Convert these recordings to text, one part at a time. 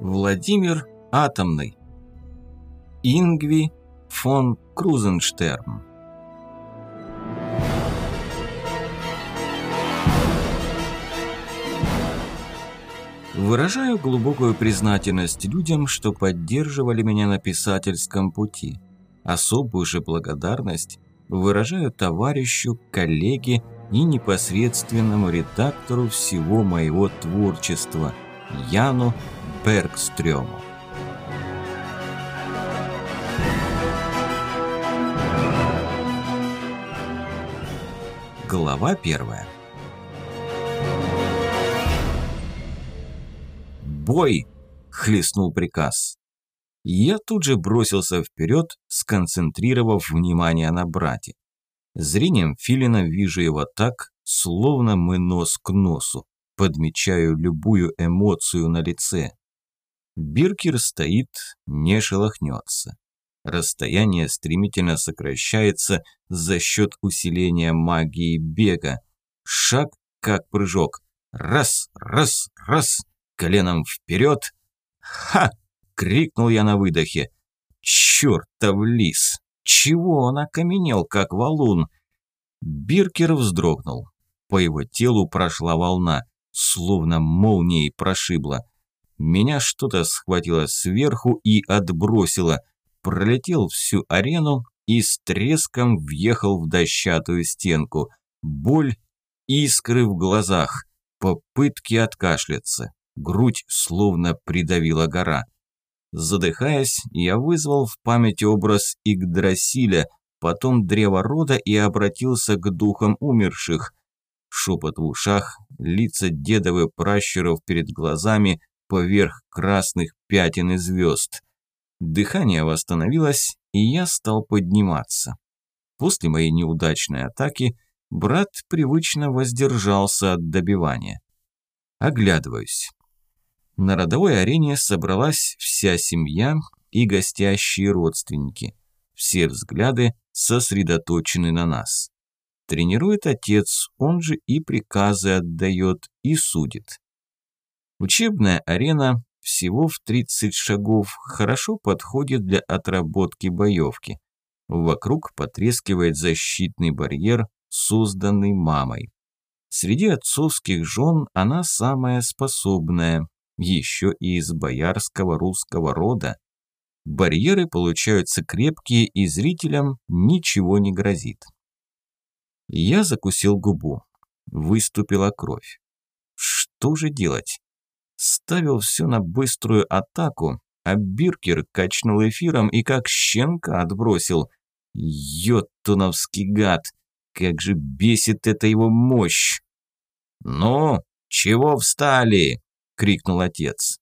Владимир Атомный. Ингви фон Крузенштерн. Выражаю глубокую признательность людям, что поддерживали меня на писательском пути. Особую же благодарность выражаю товарищу, коллеге и непосредственному редактору всего моего творчества, Яну Бергстрёму. Глава первая. «Бой!» – хлестнул приказ. Я тут же бросился вперед, сконцентрировав внимание на брате. Зрением Филина вижу его так, словно мы нос к носу, подмечаю любую эмоцию на лице. Биркер стоит, не шелохнется. Расстояние стремительно сокращается за счет усиления магии бега. Шаг как прыжок. Раз, раз, раз коленом вперед. «Ха!» – крикнул я на выдохе. «Чертов лис! Чего он окаменел, как валун?» Биркер вздрогнул. По его телу прошла волна, словно молнией прошибла. Меня что-то схватило сверху и отбросило. Пролетел всю арену и с треском въехал в дощатую стенку. Боль, искры в глазах, попытки откашляться грудь словно придавила гора. Задыхаясь, я вызвал в памяти образ Игдрасиля, потом древа рода и обратился к духам умерших. Шепот в ушах, лица дедовы пращуров перед глазами поверх красных пятен и звезд. Дыхание восстановилось, и я стал подниматься. После моей неудачной атаки брат привычно воздержался от добивания. Оглядываюсь. На родовой арене собралась вся семья и гостящие родственники. Все взгляды сосредоточены на нас. Тренирует отец, он же и приказы отдает, и судит. Учебная арена всего в 30 шагов хорошо подходит для отработки боевки. Вокруг потрескивает защитный барьер, созданный мамой. Среди отцовских жен она самая способная, еще и из боярского русского рода. Барьеры получаются крепкие, и зрителям ничего не грозит. Я закусил губу. Выступила кровь. Что же делать? Ставил все на быструю атаку, а Биркер качнул эфиром и как щенка отбросил. Йоттуновский гад! Как же бесит эта его мощь! «Ну, чего встали?» крикнул отец.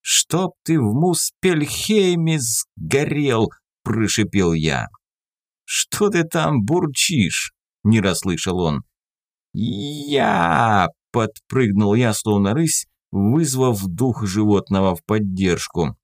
«Чтоб ты в Муспельхейме сгорел!» – прошипел я. «Что ты там бурчишь?» – не расслышал он. «Я!» – подпрыгнул я, словно рысь, вызвав дух животного в поддержку.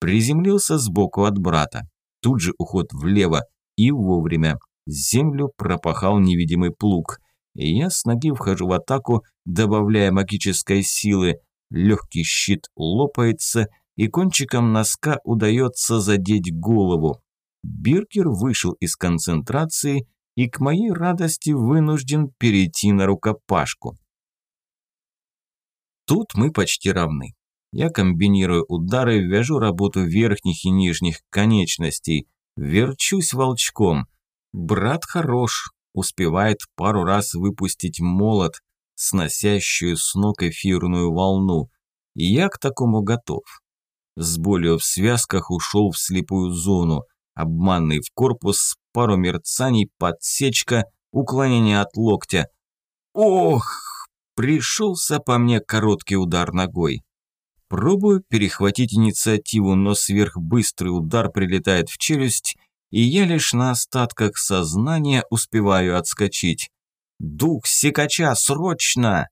Приземлился сбоку от брата. Тут же уход влево и вовремя. Землю пропахал невидимый плуг. И я с ноги вхожу в атаку, добавляя магической силы, легкий щит лопается, и кончиком носка удается задеть голову. Биркер вышел из концентрации и, к моей радости, вынужден перейти на рукопашку. Тут мы почти равны. Я комбинирую удары, вяжу работу верхних и нижних конечностей, верчусь волчком. Брат хорош, успевает пару раз выпустить молот, сносящую с ног эфирную волну. И я к такому готов. С болью в связках ушел в слепую зону. Обманный в корпус, пару мерцаний, подсечка, уклонение от локтя. Ох! Пришелся по мне короткий удар ногой. Пробую перехватить инициативу, но сверхбыстрый удар прилетает в челюсть, и я лишь на остатках сознания успеваю отскочить. «Дух секача, срочно!»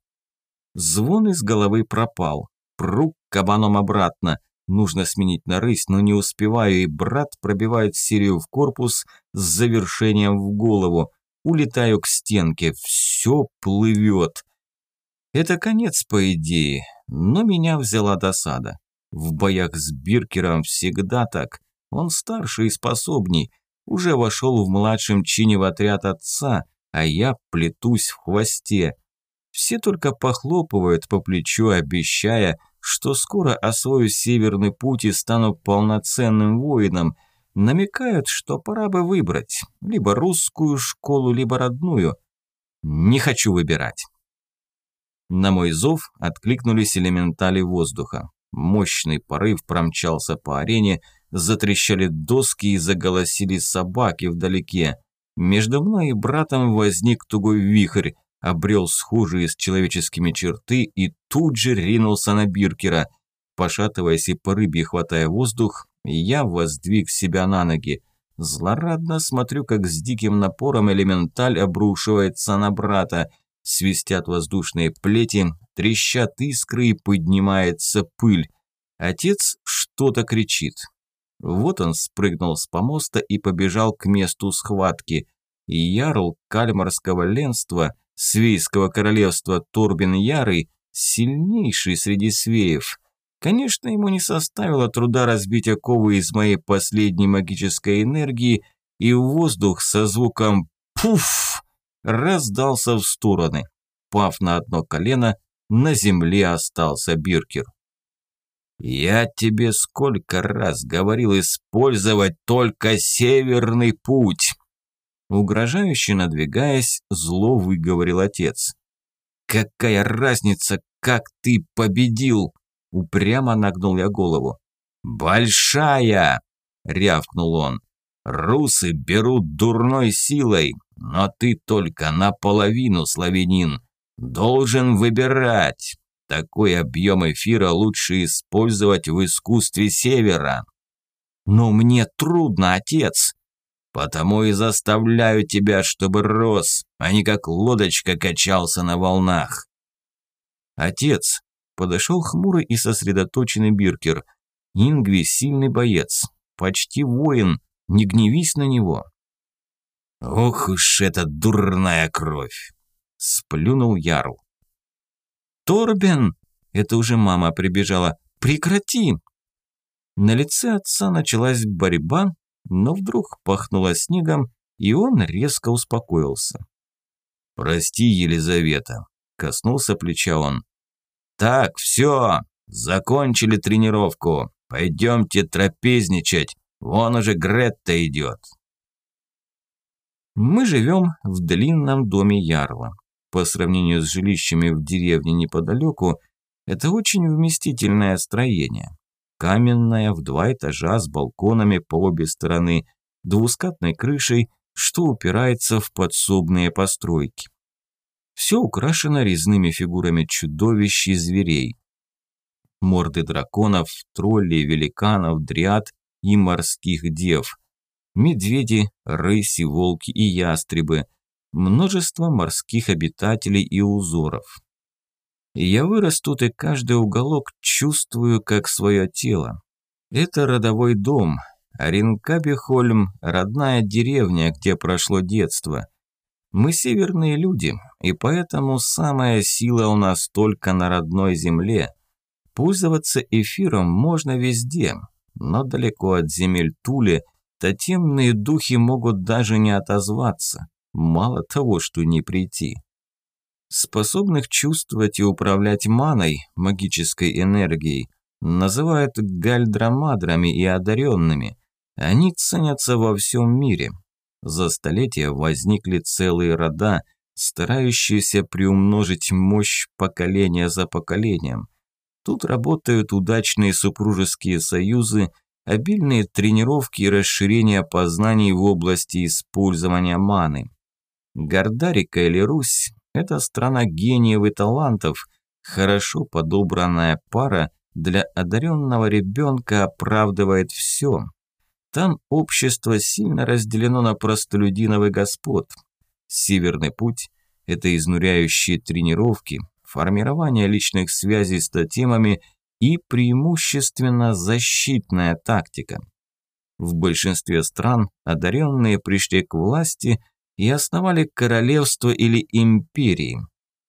Звон из головы пропал. Пру кабаном обратно. Нужно сменить на рысь, но не успеваю, и брат пробивает серию в корпус с завершением в голову. Улетаю к стенке. Все плывет. Это конец, по идее, но меня взяла досада. В боях с Биркером всегда так. Он старше и способней. Уже вошел в младшем чине в отряд отца, а я плетусь в хвосте. Все только похлопывают по плечу, обещая, что скоро освою северный путь и стану полноценным воином. Намекают, что пора бы выбрать либо русскую школу, либо родную. Не хочу выбирать. На мой зов откликнулись элементали воздуха. Мощный порыв промчался по арене, затрещали доски и заголосили собаки вдалеке. Между мной и братом возник тугой вихрь, обрел схожие с человеческими черты и тут же ринулся на Биркера. Пошатываясь и по рыбе хватая воздух, я воздвиг себя на ноги. Злорадно смотрю, как с диким напором элементаль обрушивается на брата. Свистят воздушные плети, трещат искры и поднимается пыль. Отец что-то кричит. Вот он спрыгнул с помоста и побежал к месту схватки. Ярл кальмарского ленства, свейского королевства Торбин Ярый, сильнейший среди свеев. Конечно, ему не составило труда разбить оковы из моей последней магической энергии, и воздух со звуком «пуф» раздался в стороны. Пав на одно колено, на земле остался Биркер. «Я тебе сколько раз говорил использовать только северный путь!» Угрожающе надвигаясь, зло выговорил отец. «Какая разница, как ты победил?» Упрямо нагнул я голову. «Большая!» – рявкнул он. «Русы берут дурной силой, но ты только наполовину славянин. Должен выбирать. Такой объем эфира лучше использовать в искусстве Севера». «Но мне трудно, отец!» Потому и заставляю тебя, чтобы рос, а не как лодочка качался на волнах. Отец, подошел хмурый и сосредоточенный Биркер. Ингви сильный боец, почти воин, не гневись на него. Ох уж эта дурная кровь! Сплюнул Ярл. Торбен! Это уже мама прибежала. Прекрати! На лице отца началась борьба, но вдруг пахнуло снегом, и он резко успокоился. «Прости, Елизавета», – коснулся плеча он. «Так, все, закончили тренировку, пойдемте трапезничать, вон уже Гретта идет». Мы живем в длинном доме Ярла. По сравнению с жилищами в деревне неподалеку, это очень вместительное строение каменная в два этажа с балконами по обе стороны, двускатной крышей, что упирается в подсобные постройки. Все украшено резными фигурами чудовищ и зверей. Морды драконов, троллей, великанов, дриад и морских дев. Медведи, рыси, волки и ястребы. Множество морских обитателей и узоров. Я вырос тут и каждый уголок чувствую как свое тело. Это родовой дом, а Ринкабихольм – родная деревня, где прошло детство. Мы северные люди, и поэтому самая сила у нас только на родной земле. Пользоваться эфиром можно везде, но далеко от земель Тули тотемные духи могут даже не отозваться, мало того, что не прийти способных чувствовать и управлять маной, магической энергией, называют гальдрамадрами и одаренными. Они ценятся во всем мире. За столетия возникли целые рода, старающиеся приумножить мощь поколения за поколением. Тут работают удачные супружеские союзы, обильные тренировки и расширение познаний в области использования маны. Гордарика или Русь это страна гениев и талантов, хорошо подобранная пара для одаренного ребенка оправдывает все. Там общество сильно разделено на простолюдинов и господ. Северный путь – это изнуряющие тренировки, формирование личных связей с тотемами и преимущественно защитная тактика. В большинстве стран одаренные пришли к власти – и основали королевство или империи.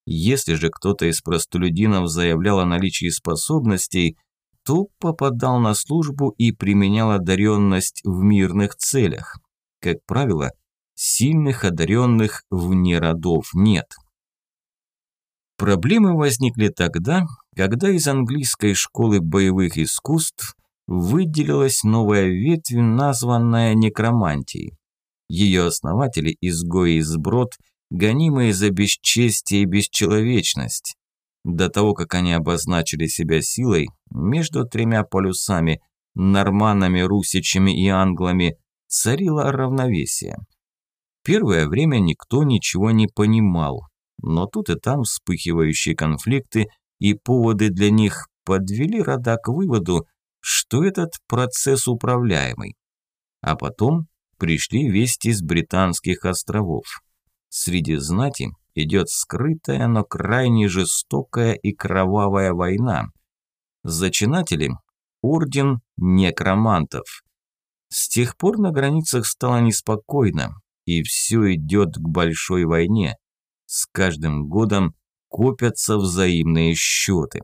Если же кто-то из простолюдинов заявлял о наличии способностей, кто попадал на службу и применял одаренность в мирных целях. Как правило, сильных одаренных вне родов нет. Проблемы возникли тогда, когда из английской школы боевых искусств выделилась новая ветвь, названная некромантией. Ее основатели – изгои из брод, гонимые за бесчестие и бесчеловечность. До того, как они обозначили себя силой, между тремя полюсами – норманами, русичами и англами – царило равновесие. Первое время никто ничего не понимал, но тут и там вспыхивающие конфликты и поводы для них подвели рода к выводу, что этот процесс управляемый. А потом пришли вести с британских островов. Среди знати идет скрытая, но крайне жестокая и кровавая война. Зачинатели – орден некромантов. С тех пор на границах стало неспокойно, и все идет к большой войне. С каждым годом копятся взаимные счеты.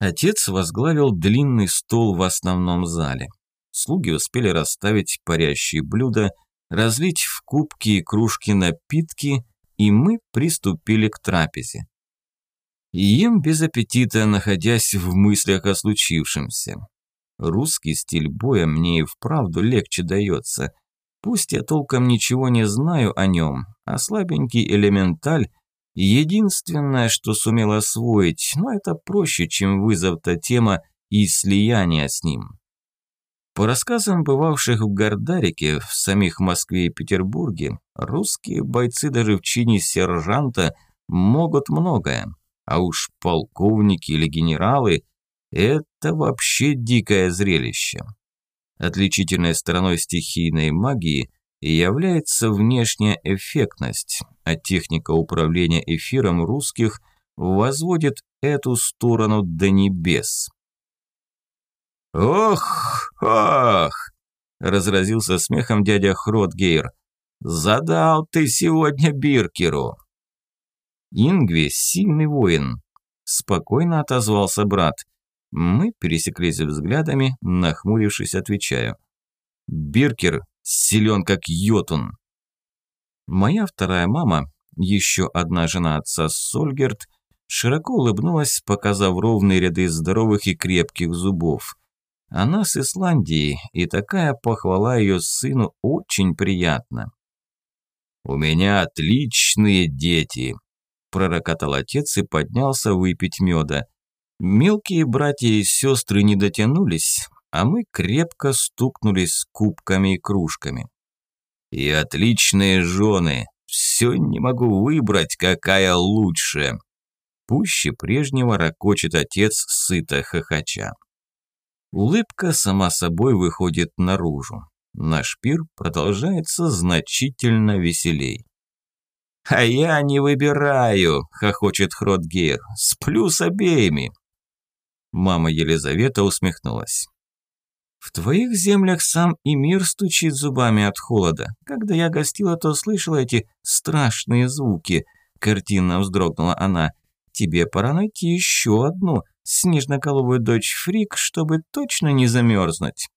Отец возглавил длинный стол в основном зале. Слуги успели расставить парящие блюда, разлить в кубки и кружки напитки, и мы приступили к трапезе. ем без аппетита, находясь в мыслях о случившемся. Русский стиль боя мне и вправду легче дается. Пусть я толком ничего не знаю о нем, а слабенький элементаль – единственное, что сумел освоить, но это проще, чем вызов тотема и слияние с ним. По рассказам бывавших в Гордарике, в самих Москве и Петербурге, русские бойцы даже в чине сержанта могут многое, а уж полковники или генералы – это вообще дикое зрелище. Отличительной стороной стихийной магии является внешняя эффектность, а техника управления эфиром русских возводит эту сторону до небес. «Ох, ох!» – разразился смехом дядя Хротгейр. «Задал ты сегодня Биркеру!» «Ингви – сильный воин», – спокойно отозвался брат. Мы пересеклись взглядами, нахмурившись, отвечаю. «Биркер силен как йотун». Моя вторая мама, еще одна жена отца Сольгерт, широко улыбнулась, показав ровные ряды здоровых и крепких зубов. Она с Исландии, и такая похвала ее сыну очень приятна. «У меня отличные дети», – пророкотал отец и поднялся выпить меда. Мелкие братья и сестры не дотянулись, а мы крепко стукнулись кубками и кружками. «И отличные жены, все не могу выбрать, какая лучше», Пуще прежнего ракочет отец сыто хохоча. Улыбка сама собой выходит наружу. Наш пир продолжается значительно веселей. «А я не выбираю», – хохочет Хротгейр. «Сплю с обеими». Мама Елизавета усмехнулась. «В твоих землях сам и мир стучит зубами от холода. Когда я гостила, то слышала эти страшные звуки», – картинно вздрогнула она. «Тебе пора найти еще одну, снежноголовую дочь Фрик, чтобы точно не замерзнуть.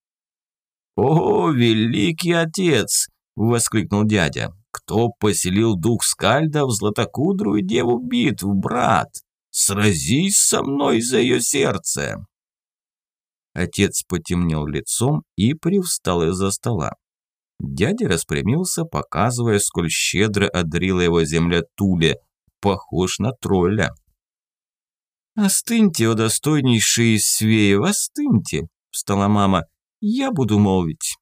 «О, великий отец!» – воскликнул дядя. «Кто поселил дух Скальда в златокудрую деву битв, брат? Сразись со мной за ее сердце!» Отец потемнел лицом и привстал из-за стола. Дядя распрямился, показывая, сколь щедро одарила его земля Туле, похож на тролля. «Остыньте, о достойнейшие свеев, остыньте!» – встала мама. «Я буду молвить».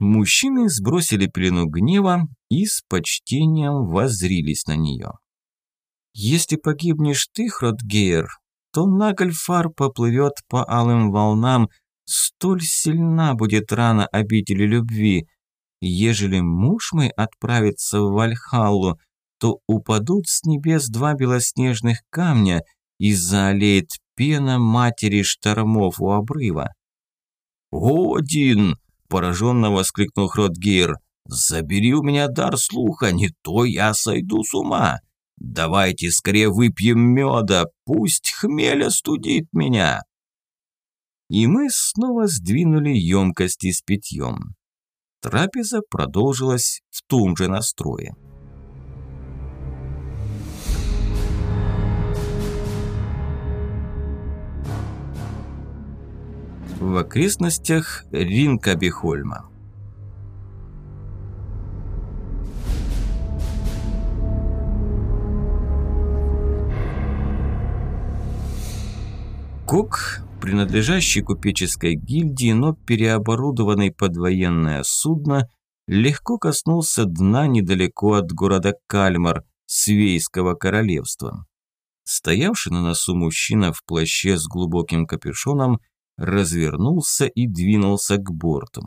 Мужчины сбросили пелену гнева и с почтением воззрились на нее. «Если погибнешь ты, Хротгейр, то Нагльфар поплывет по алым волнам, столь сильна будет рана обители любви. Ежели муж мой отправится в Вальхаллу, то упадут с небес два белоснежных камня и залеет пена матери штормов у обрыва. «Один!» – пораженно воскликнул Хротгейр. «Забери у меня дар слуха, не то я сойду с ума. Давайте скорее выпьем меда, пусть хмель остудит меня. И мы снова сдвинули емкости с питьем. Трапеза продолжилась в том же настрое. В окрестностях Ринкабихольма. Кок, принадлежащий купеческой гильдии, но переоборудованный под военное судно, легко коснулся дна недалеко от города Кальмар, Свейского королевства. Стоявший на носу мужчина в плаще с глубоким капюшоном развернулся и двинулся к борту.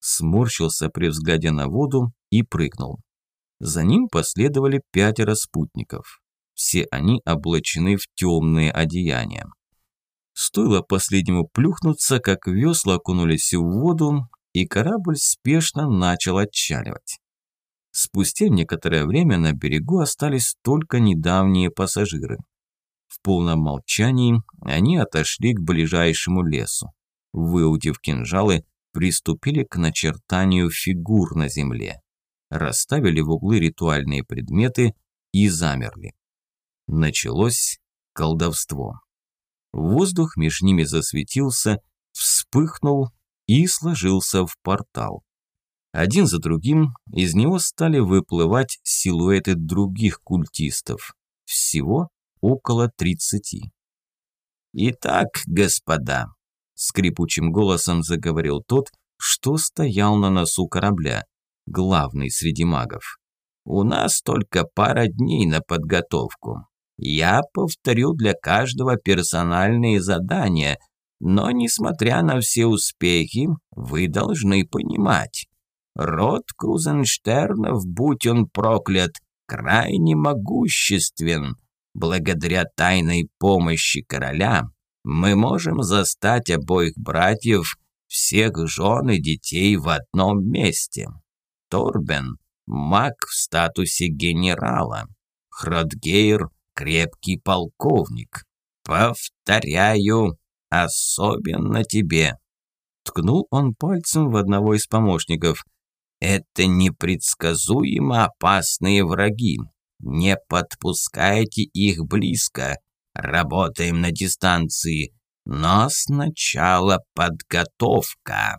Сморщился при взгляде на воду и прыгнул. За ним последовали пятеро спутников. Все они облачены в темные одеяния. Стоило последнему плюхнуться, как весла окунулись в воду, и корабль спешно начал отчаливать. Спустя некоторое время на берегу остались только недавние пассажиры. В полном молчании они отошли к ближайшему лесу. Выудив кинжалы, приступили к начертанию фигур на земле. Расставили в углы ритуальные предметы и замерли. Началось колдовство. Воздух между ними засветился, вспыхнул и сложился в портал. Один за другим из него стали выплывать силуэты других культистов. Всего около тридцати. «Итак, господа», – скрипучим голосом заговорил тот, что стоял на носу корабля, главный среди магов. «У нас только пара дней на подготовку. Я повторю для каждого персональные задания, но, несмотря на все успехи, вы должны понимать. Род Крузенштернов, будь он проклят, крайне могуществен. Благодаря тайной помощи короля мы можем застать обоих братьев, всех жен и детей в одном месте. Торбен – маг в статусе генерала. Хродгейр крепкий полковник. Повторяю, особенно тебе. Ткнул он пальцем в одного из помощников. Это непредсказуемо опасные враги. Не подпускайте их близко. Работаем на дистанции. Но сначала подготовка.